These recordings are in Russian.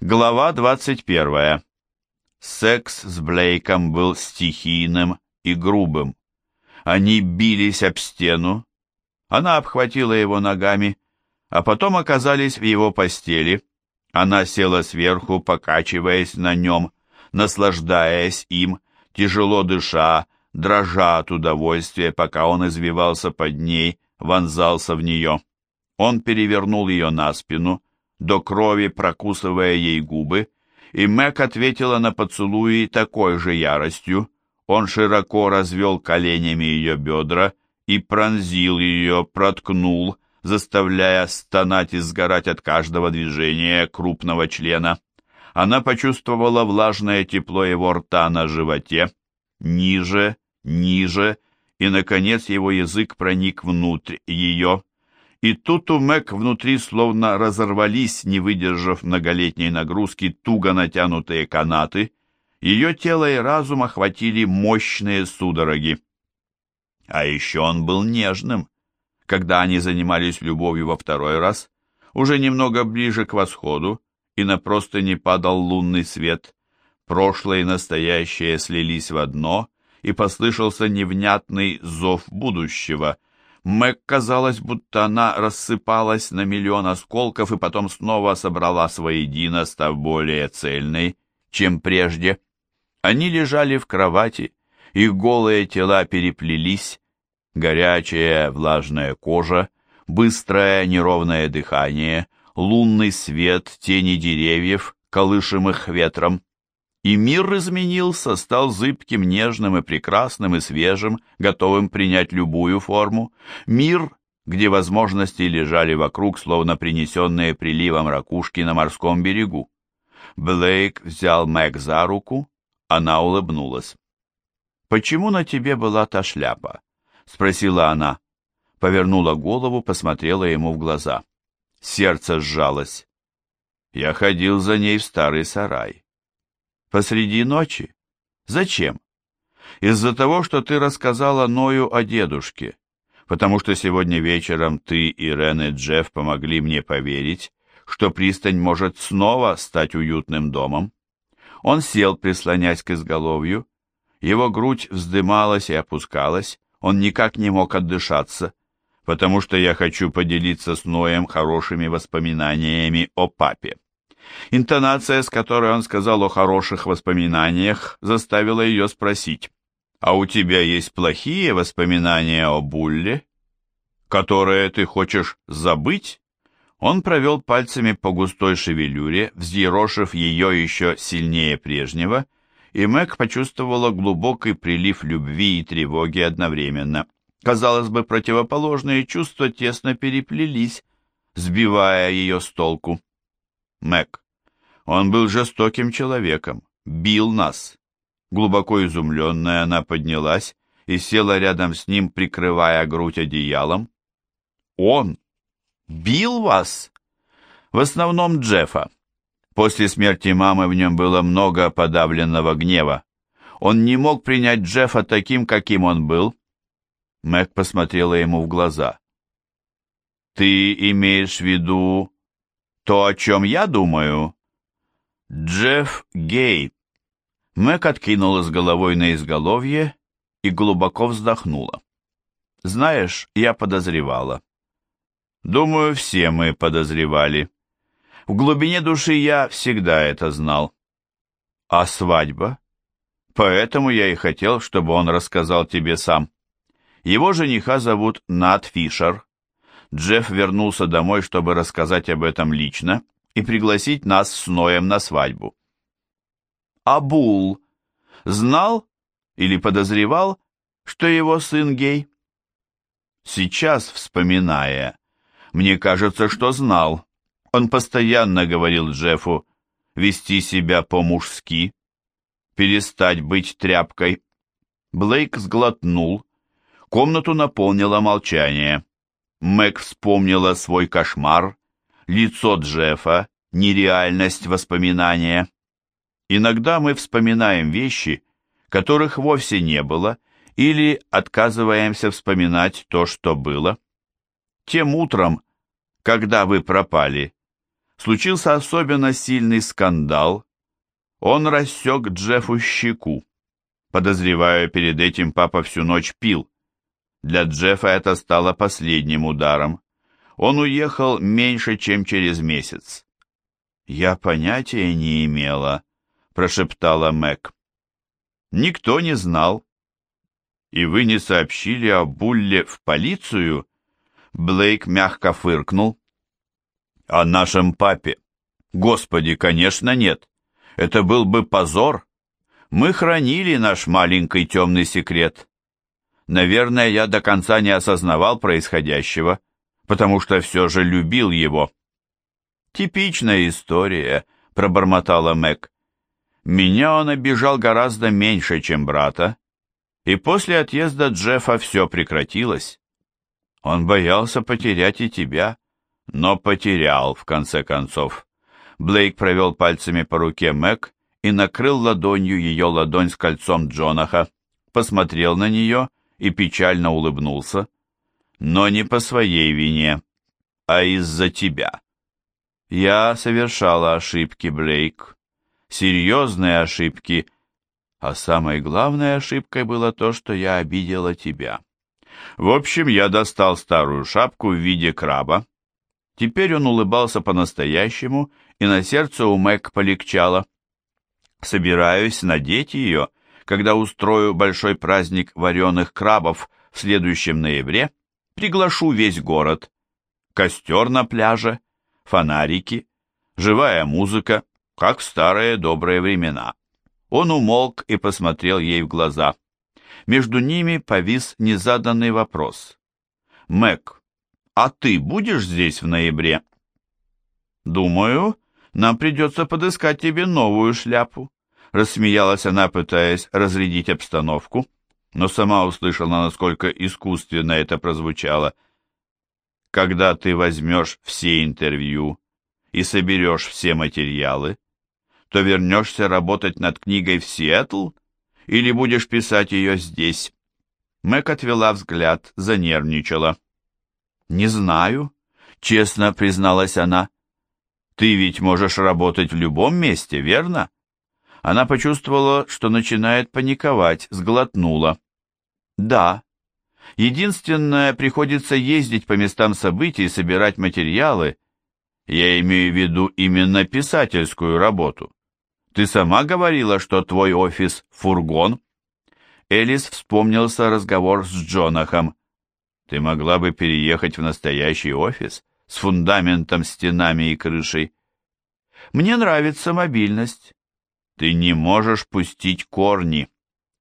Глава 21. Секс с Блейком был стихийным и грубым. Они бились об стену, она обхватила его ногами, а потом оказались в его постели. Она села сверху, покачиваясь на нем, наслаждаясь им, тяжело дыша, дрожа от удовольствия, пока он извивался под ней, вонзался в нее. Он перевернул ее на спину, до крови прокусывая ей губы, и Мэг ответила на поцелуи такой же яростью. Он широко развел коленями ее бедра и пронзил ее, проткнул, заставляя стонать и сгорать от каждого движения крупного члена. Она почувствовала влажное тепло его рта на животе, ниже, ниже, и, наконец, его язык проник внутрь ее. И тут у Мэг внутри словно разорвались, не выдержав многолетней нагрузки, туго натянутые канаты. Ее тело и разум охватили мощные судороги. А еще он был нежным, когда они занимались любовью во второй раз, уже немного ближе к восходу, и на простыни падал лунный свет. Прошлое и настоящее слились в одно, и послышался невнятный зов будущего — Мэг казалось, будто она рассыпалась на миллион осколков и потом снова собралась воедино, став более цельной, чем прежде. Они лежали в кровати, их голые тела переплелись, горячая влажная кожа, быстрое неровное дыхание, лунный свет, тени деревьев, колышемых ветром. И мир изменился, стал зыбким, нежным и прекрасным и свежим, готовым принять любую форму. Мир, где возможности лежали вокруг, словно принесенные приливом ракушки на морском берегу. Блейк взял Мэг за руку, она улыбнулась. «Почему на тебе была та шляпа?» — спросила она. Повернула голову, посмотрела ему в глаза. Сердце сжалось. Я ходил за ней в старый сарай. Посреди ночи? Зачем? Из-за того, что ты рассказала Ною о дедушке, потому что сегодня вечером ты и Рен и Джефф помогли мне поверить, что пристань может снова стать уютным домом. Он сел, прислонясь к изголовью, его грудь вздымалась и опускалась, он никак не мог отдышаться, потому что я хочу поделиться с Ноем хорошими воспоминаниями о папе. Интонация, с которой он сказал о хороших воспоминаниях, заставила ее спросить, «А у тебя есть плохие воспоминания о Булле, которые ты хочешь забыть?» Он провел пальцами по густой шевелюре, взъерошив ее еще сильнее прежнего, и Мэг почувствовала глубокий прилив любви и тревоги одновременно. Казалось бы, противоположные чувства тесно переплелись, сбивая ее с толку. Мэг. Он был жестоким человеком, бил нас. Глубоко изумленная, она поднялась и села рядом с ним, прикрывая грудь одеялом. Он бил вас? В основном Джеффа. После смерти мамы в нем было много подавленного гнева. Он не мог принять Джеффа таким, каким он был. Мэг посмотрела ему в глаза. «Ты имеешь в виду то, о чем я думаю?» «Джефф Гей». Мэг откинулась головой на изголовье и глубоко вздохнула. «Знаешь, я подозревала». «Думаю, все мы подозревали. В глубине души я всегда это знал». «А свадьба?» «Поэтому я и хотел, чтобы он рассказал тебе сам. Его жениха зовут Нат Фишер. Джефф вернулся домой, чтобы рассказать об этом лично и пригласить нас с Ноем на свадьбу. Абул знал или подозревал, что его сын гей? Сейчас, вспоминая, мне кажется, что знал. Он постоянно говорил Джеффу вести себя по-мужски, перестать быть тряпкой. Блейк сглотнул. Комнату наполнило молчание. Мэг вспомнила свой кошмар, лицо Джеффа, нереальность воспоминания. Иногда мы вспоминаем вещи, которых вовсе не было, или отказываемся вспоминать то, что было. Тем утром, когда вы пропали, случился особенно сильный скандал. Он рассек Джеффу щеку. Подозреваю, перед этим папа всю ночь пил. Для Джеффа это стало последним ударом. Он уехал меньше, чем через месяц. «Я понятия не имела», — прошептала Мэг. «Никто не знал». «И вы не сообщили о Булле в полицию?» Блейк мягко фыркнул. «О нашем папе? Господи, конечно, нет. Это был бы позор. Мы хранили наш маленький темный секрет. Наверное, я до конца не осознавал происходящего, потому что все же любил его». «Типичная история», — пробормотала Мэг. «Меня он обижал гораздо меньше, чем брата, и после отъезда Джеффа все прекратилось. Он боялся потерять и тебя, но потерял, в конце концов. Блейк провел пальцами по руке Мэг и накрыл ладонью ее ладонь с кольцом Джонаха, посмотрел на нее и печально улыбнулся. Но не по своей вине, а из-за тебя. Я совершала ошибки, Блейк. Серьезные ошибки. А самой главной ошибкой было то, что я обидела тебя. В общем, я достал старую шапку в виде краба. Теперь он улыбался по-настоящему, и на сердце у Мэг полегчало. Собираюсь надеть ее, когда устрою большой праздник вареных крабов в следующем ноябре, приглашу весь город. Костер на пляже, фонарики, живая музыка, как в старые добрые времена. Он умолк и посмотрел ей в глаза. Между ними повис незаданный вопрос. «Мэг, а ты будешь здесь в ноябре?» «Думаю, нам придется подыскать тебе новую шляпу», рассмеялась она, пытаясь разрядить обстановку, но сама услышала, насколько искусственно это прозвучало. «Когда ты возьмешь все интервью и соберешь все материалы, то вернешься работать над книгой в Сиэтл или будешь писать ее здесь?» Мэг отвела взгляд, занервничала. «Не знаю», — честно призналась она. «Ты ведь можешь работать в любом месте, верно?» Она почувствовала, что начинает паниковать, сглотнула. «Да. Единственное, приходится ездить по местам событий, собирать материалы. Я имею в виду именно писательскую работу. Ты сама говорила, что твой офис — фургон?» Элис вспомнился разговор с Джонахом. «Ты могла бы переехать в настоящий офис с фундаментом, стенами и крышей?» «Мне нравится мобильность. Ты не можешь пустить корни.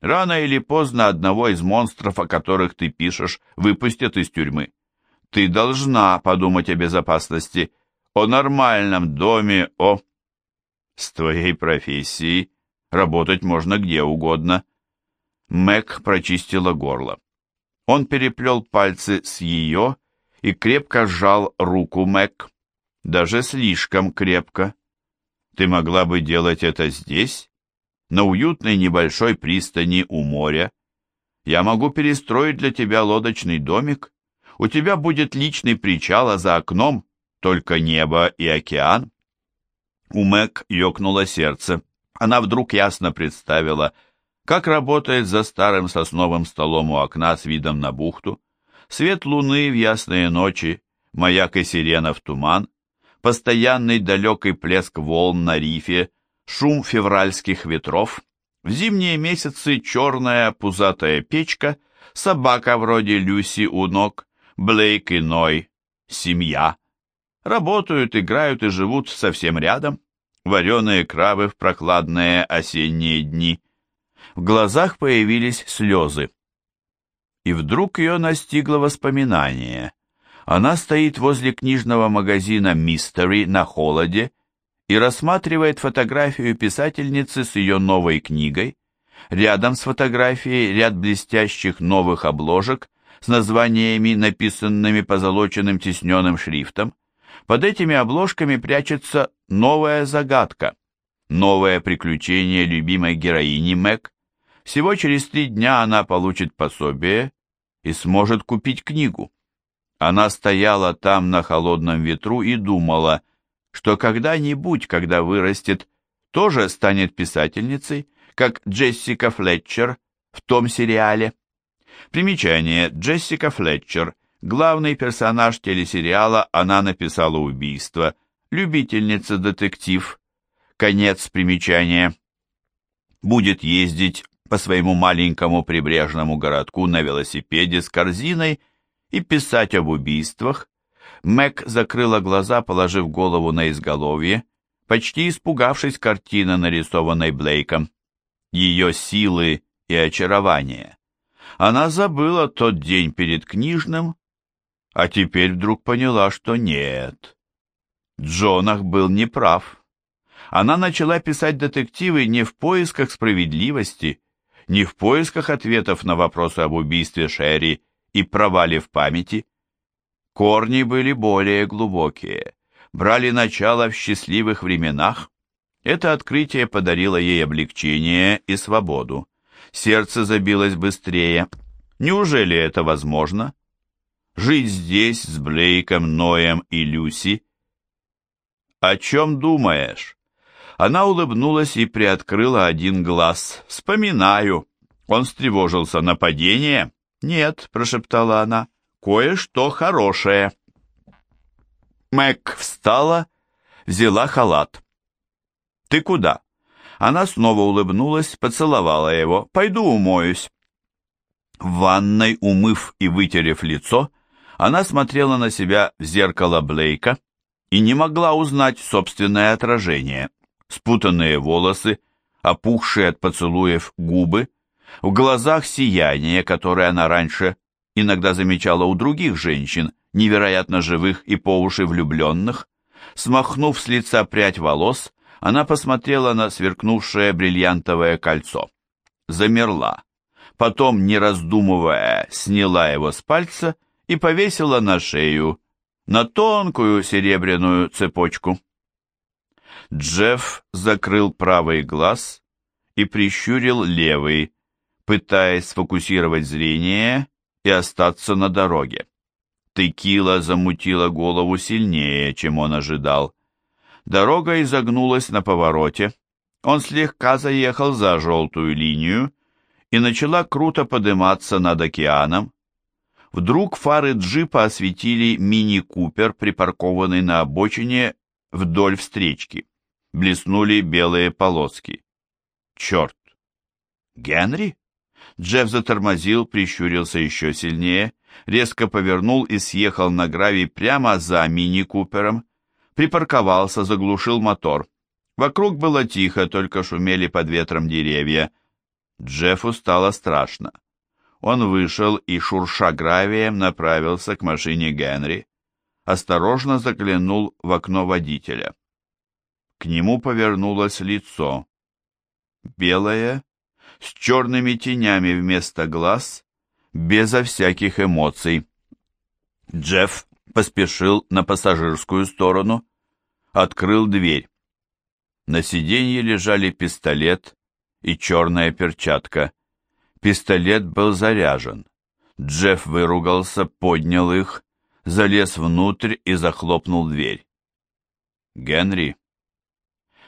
Рано или поздно одного из монстров, о которых ты пишешь, выпустят из тюрьмы. Ты должна подумать о безопасности, о нормальном доме, о...» С твоей профессией работать можно где угодно. Мэг прочистила горло. Он переплел пальцы с ее и крепко сжал руку Мэг. Даже слишком крепко. Ты могла бы делать это здесь, на уютной небольшой пристани у моря. Я могу перестроить для тебя лодочный домик. У тебя будет личный причал, а за окном только небо и океан. У Мэг ёкнуло сердце. Она вдруг ясно представила, как работает за старым сосновым столом у окна с видом на бухту. Свет луны в ясные ночи, маяк и сирена в туман, постоянный далекий плеск волн на рифе, шум февральских ветров, в зимние месяцы черная пузатая печка, собака вроде Люси у ног, Блейк и Ной, семья. Работают, играют и живут совсем рядом. Вареные крабы в прохладные осенние дни. В глазах появились слезы. И вдруг ее настигло воспоминание. Она стоит возле книжного магазина «Мистери» на холоде и рассматривает фотографию писательницы с ее новой книгой. Рядом с фотографией ряд блестящих новых обложек с названиями, написанными позолоченным тисненным шрифтом. Под этими обложками прячется новая загадка, новое приключение любимой героини Мэг. Всего через три дня она получит пособие и сможет купить книгу. Она стояла там на холодном ветру и думала, что когда-нибудь, когда вырастет, тоже станет писательницей, как Джессика Флетчер в том сериале. Примечание. Джессика Флетчер. Главный персонаж телесериала «Она написала убийство». Любительница-детектив. Конец примечания. Будет ездить по своему маленькому прибрежному городку на велосипеде с корзиной и писать об убийствах. Мэг закрыла глаза, положив голову на изголовье, почти испугавшись картины, нарисованной Блейком. Ее силы и очарование. Она забыла тот день перед книжным, а теперь вдруг поняла, что нет. Джонах был неправ. Она начала писать детективы не в поисках справедливости, не в поисках ответов на вопросы об убийстве Шерри и провале в памяти. Корни были более глубокие, брали начало в счастливых временах. Это открытие подарило ей облегчение и свободу. Сердце забилось быстрее. Неужели это возможно? Жить здесь с Блейком, Ноем и Люси? О чем думаешь? Она улыбнулась и приоткрыла один глаз. «Вспоминаю». Он встревожился. «Нападение?» «Нет», — прошептала она, — «кое-что хорошее». Мэг встала, взяла халат. «Ты куда?» Она снова улыбнулась, поцеловала его. «Пойду умоюсь». В ванной, умыв и вытерев лицо, она смотрела на себя в зеркало Блейка и не могла узнать собственное отражение спутанные волосы, опухшие от поцелуев губы, в глазах сияние, которое она раньше иногда замечала у других женщин, невероятно живых и по уши влюбленных. Смахнув с лица прядь волос, она посмотрела на сверкнувшее бриллиантовое кольцо. Замерла. Потом, не раздумывая, сняла его с пальца и повесила на шею, на тонкую серебряную цепочку. Джефф закрыл правый глаз и прищурил левый, пытаясь сфокусировать зрение и остаться на дороге. Текила замутила голову сильнее, чем он ожидал. Дорога изогнулась на повороте. Он слегка заехал за желтую линию и начала круто подниматься над океаном. Вдруг фары джипа осветили мини-купер, припаркованный на обочине вдоль встречки блеснули белые полоски. Черт! Генри? Джефф затормозил, прищурился еще сильнее, резко повернул и съехал на гравий прямо за мини-купером, припарковался, заглушил мотор. Вокруг было тихо, только шумели под ветром деревья. Джеффу стало страшно. Он вышел и, шурша гравием, направился к машине Генри. Осторожно заглянул в окно водителя. К нему повернулось лицо. Белое, с черными тенями вместо глаз, безо всяких эмоций. Джефф поспешил на пассажирскую сторону, открыл дверь. На сиденье лежали пистолет и черная перчатка. Пистолет был заряжен. Джефф выругался, поднял их, залез внутрь и захлопнул дверь. «Генри»,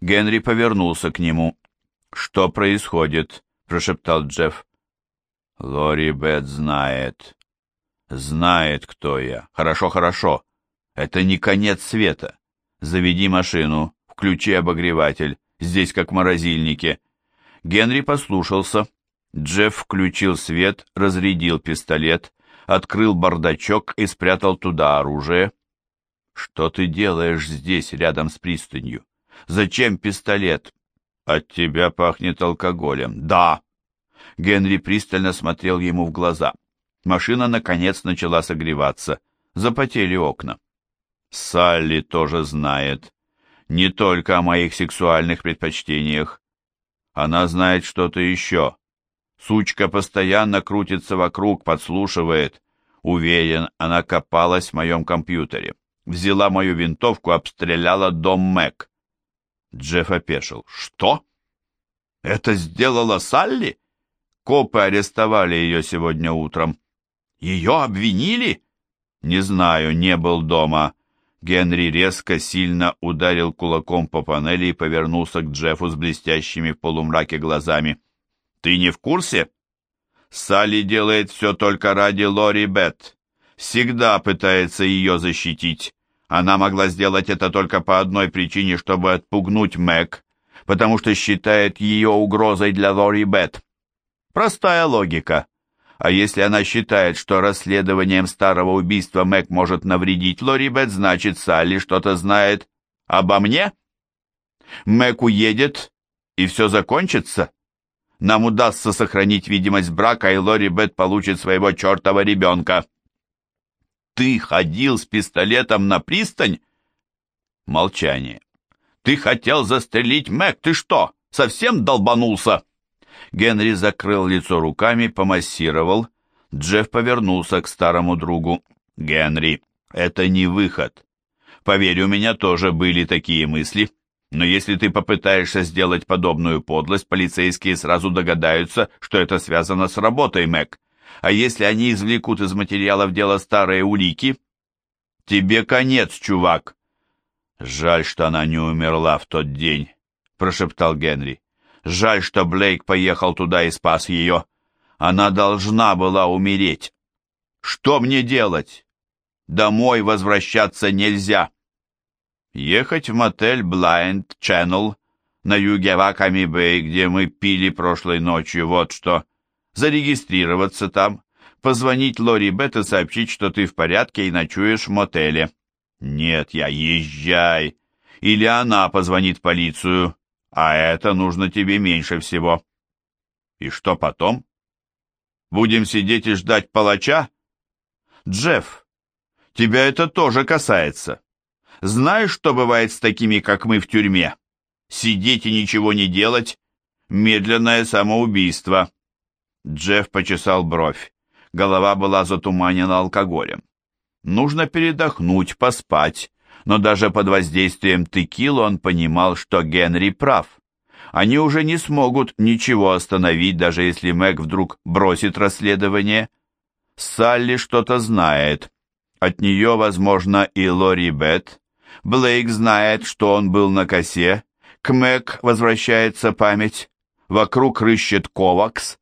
Генри повернулся к нему. «Что происходит?» — прошептал Джефф. «Лори Бет знает. Знает, кто я. Хорошо, хорошо. Это не конец света. Заведи машину, включи обогреватель. Здесь как в морозильнике». Генри послушался. Джефф включил свет, разрядил пистолет, открыл бардачок и спрятал туда оружие. «Что ты делаешь здесь, рядом с пристанью?» Зачем пистолет? От тебя пахнет алкоголем. Да. Генри пристально смотрел ему в глаза. Машина, наконец, начала согреваться. Запотели окна. Салли тоже знает. Не только о моих сексуальных предпочтениях. Она знает что-то еще. Сучка постоянно крутится вокруг, подслушивает. Уверен, она копалась в моем компьютере. Взяла мою винтовку, обстреляла дом Мэг. Джефф опешил. «Что? Это сделала Салли? Копы арестовали ее сегодня утром. Ее обвинили?» «Не знаю, не был дома». Генри резко, сильно ударил кулаком по панели и повернулся к Джеффу с блестящими в полумраке глазами. «Ты не в курсе?» «Салли делает все только ради Лори Бет. Всегда пытается ее защитить. Она могла сделать это только по одной причине, чтобы отпугнуть Мэг, потому что считает ее угрозой для Лори Бет. Простая логика. А если она считает, что расследованием старого убийства Мэг может навредить Лори Бет, значит, Салли что-то знает обо мне? Мэг уедет, и все закончится? Нам удастся сохранить видимость брака, и Лори Бет получит своего чертова ребенка. Ты ходил с пистолетом на пристань? Молчание. Ты хотел застрелить Мэг, ты что, совсем долбанулся? Генри закрыл лицо руками, помассировал. Джефф повернулся к старому другу. «Генри, это не выход. Поверь, у меня тоже были такие мысли. Но если ты попытаешься сделать подобную подлость, полицейские сразу догадаются, что это связано с работой, Мэг. А если они извлекут из материалов дела старые улики? Тебе конец, чувак. Жаль, что она не умерла в тот день, прошептал Генри. Жаль, что Блейк поехал туда и спас ее. Она должна была умереть. Что мне делать? Домой возвращаться нельзя. Ехать в мотель Blind Channel на юге Ваками-Бэй, где мы пили прошлой ночью, вот что. Зарегистрироваться там, позвонить Лори Бет и сообщить, что ты в порядке и ночуешь в мотеле. Нет, я езжай. Или она позвонит в полицию. А это нужно тебе меньше всего. И что потом? Будем сидеть и ждать палача? Джефф, тебя это тоже касается. Знаешь, что бывает с такими, как мы, в тюрьме? Сидеть и ничего не делать — медленное самоубийство. Джефф почесал бровь. Голова была затуманена алкоголем. Нужно передохнуть, поспать, но даже под воздействием текилы он понимал, что Генри прав. Они уже не смогут ничего остановить, даже если Мэг вдруг бросит расследование. Салли что-то знает. От нее, возможно, и Лори Бет. Блейк знает, что он был на косе. К Мэг возвращается память. Вокруг рыщет Ковакс.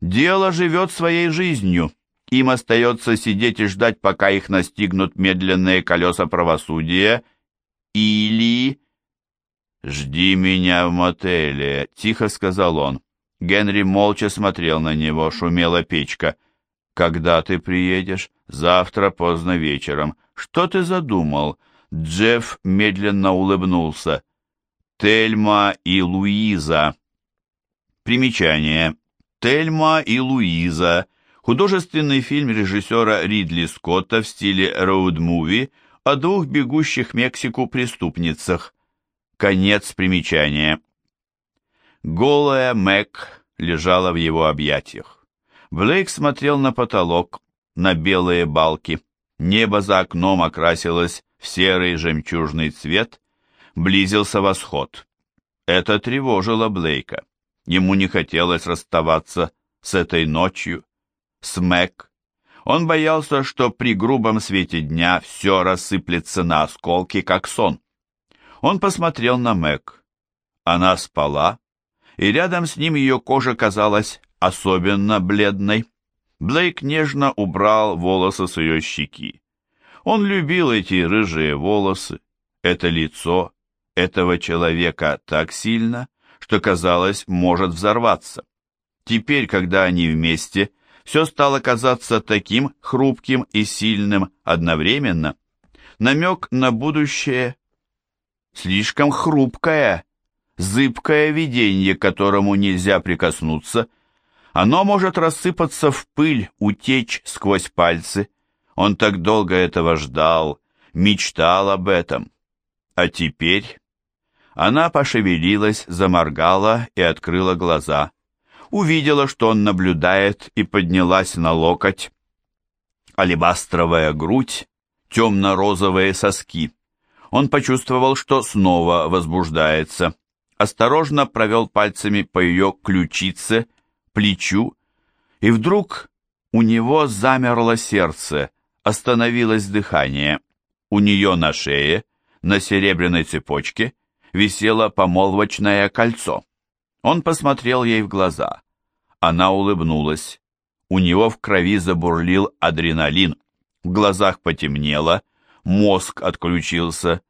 Дело живет своей жизнью. Им остается сидеть и ждать, пока их настигнут медленные колеса правосудия, или... «Жди меня в мотеле», — тихо сказал он. Генри молча смотрел на него, шумела печка. «Когда ты приедешь?» «Завтра поздно вечером». «Что ты задумал?» Джефф медленно улыбнулся. «Тельма и Луиза». Примечание. «Тельма и Луиза» Художественный фильм режиссера Ридли Скотта в стиле роуд-муви о двух бегущих Мексику преступницах. Конец примечания. Голая Мэг лежала в его объятиях. Блейк смотрел на потолок, на белые балки. Небо за окном окрасилось в серый жемчужный цвет. Близился восход. Это тревожило Блейка. Ему не хотелось расставаться с этой ночью, Смэк. Он боялся, что при грубом свете дня все рассыплется на осколки, как сон. Он посмотрел на Мэг. Она спала, и рядом с ним ее кожа казалась особенно бледной. Блейк нежно убрал волосы с ее щеки. Он любил эти рыжие волосы, это лицо этого человека так сильно, что, казалось, может взорваться. Теперь, когда они вместе, все стало казаться таким хрупким и сильным одновременно. Намек на будущее слишком хрупкое, зыбкое видение, к которому нельзя прикоснуться. Оно может рассыпаться в пыль, утечь сквозь пальцы. Он так долго этого ждал, мечтал об этом. А теперь... Она пошевелилась, заморгала и открыла глаза увидела, что он наблюдает, и поднялась на локоть. Алебастровая грудь, темно-розовые соски. Он почувствовал, что снова возбуждается. Осторожно провел пальцами по ее ключице, плечу, и вдруг у него замерло сердце, остановилось дыхание. У нее на шее, на серебряной цепочке, висело помолвочное кольцо. Он посмотрел ей в глаза. Она улыбнулась. У него в крови забурлил адреналин. В глазах потемнело, мозг отключился.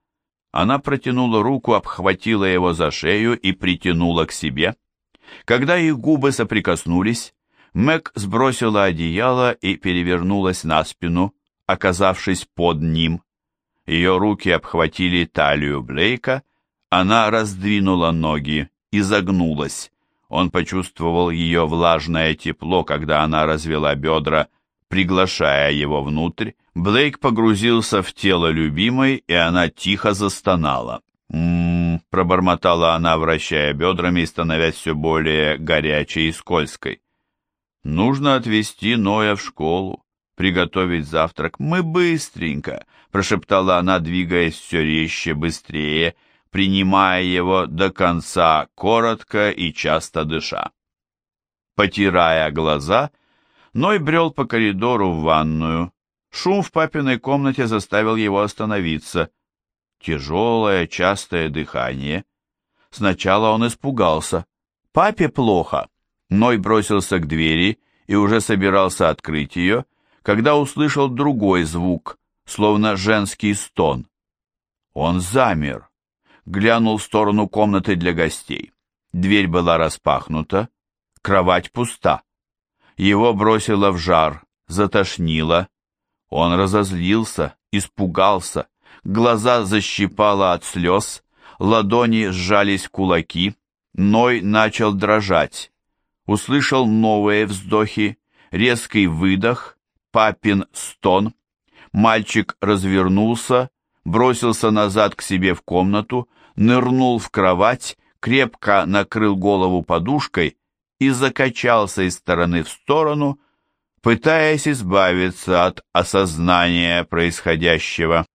Она протянула руку, обхватила его за шею и притянула к себе. Когда их губы соприкоснулись, Мэг сбросила одеяло и перевернулась на спину, оказавшись под ним. Ее руки обхватили талию Блейка, она раздвинула ноги и загнулась. Он почувствовал ее влажное тепло, когда она развела бедра, приглашая его внутрь. Блейк погрузился в тело любимой, и она тихо застонала. «М-м-м», пробормотала она, вращая бедрами и становясь все более горячей и скользкой. «Нужно отвезти Ноя в школу, приготовить завтрак. Мы быстренько», — прошептала она, двигаясь все резче, быстрее, — принимая его до конца коротко и часто дыша. Потирая глаза, Ной брел по коридору в ванную. Шум в папиной комнате заставил его остановиться. Тяжелое, частое дыхание. Сначала он испугался. Папе плохо. Ной бросился к двери и уже собирался открыть ее, когда услышал другой звук, словно женский стон. Он замер глянул в сторону комнаты для гостей. Дверь была распахнута, кровать пуста. Его бросило в жар, затошнило. Он разозлился, испугался, глаза защипало от слез, ладони сжались кулаки, Ной начал дрожать. Услышал новые вздохи, резкий выдох, папин стон. Мальчик развернулся, бросился назад к себе в комнату, нырнул в кровать, крепко накрыл голову подушкой и закачался из стороны в сторону, пытаясь избавиться от осознания происходящего.